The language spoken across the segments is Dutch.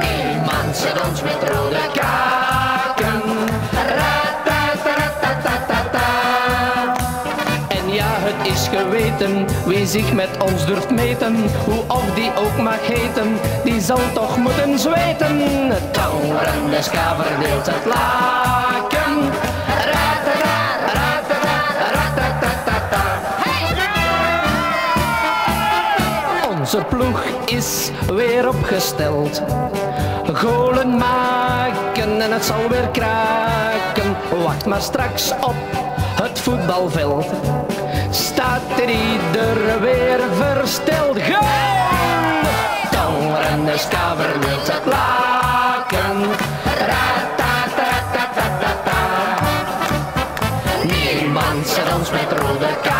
Niemand zet ons met rode kaken. En ja, het is geweten, wie zich met ons durft meten, hoe of die ook mag heten, die zal toch moeten zweten. Het toren schaver deelt het laken. Onze ploeg is weer opgesteld. Golen maken en het zal weer kraken. Wacht maar straks op het voetbalveld. Staat er ieder weer versteld. Goal! Tongeren, de schaver wilt het laken. Niemand zet ons met rode kaken.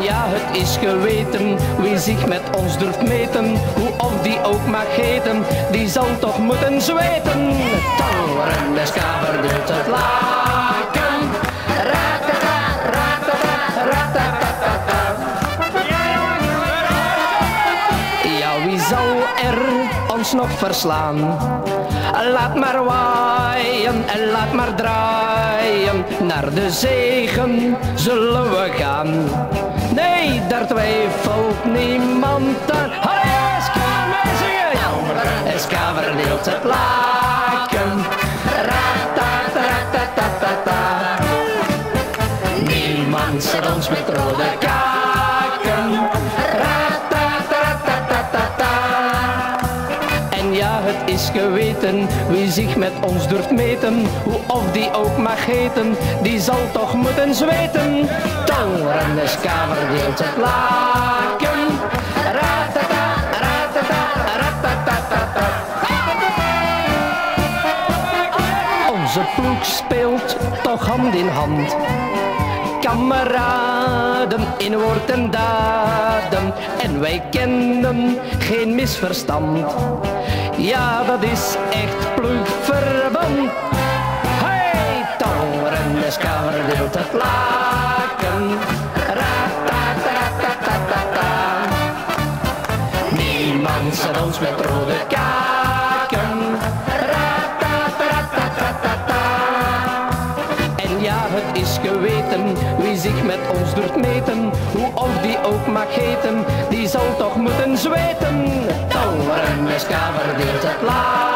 Ja, het is geweten, wie zich met ons durft meten, hoe of die ook mag heten, die zal toch moeten zweten. Tongeren, de schaver doet het laken. Ratata, ratata, ratatatata. Ja, wie zal er ons nog verslaan? Laat maar waaien en laat maar draaien. Naar de zegen zullen we gaan. Nee, daar twijfelt niemand aan. Hallo, Eska, meezingen! Eska verdeelt het laken. Ratatatatata. Niemand zet ons met rode kaken. Het is geweten, wie zich met ons durft meten, hoe of die ook mag heten, die zal toch moeten zweten. Skaver deelt het laken. Ratata, ratata, ratatatata. Onze ploeg speelt toch hand in hand. Kameraden in woord en daden. En wij kennen geen misverstand. Ja, dat is echt ploegverband. Hey, de skaver deelt het laken. Niemand zet ons met rode kaken. Het is geweten, wie zich met ons durft meten, hoe of die ook mag heten, die zal toch moeten zweten. Tongeren, skaver deelt het laken.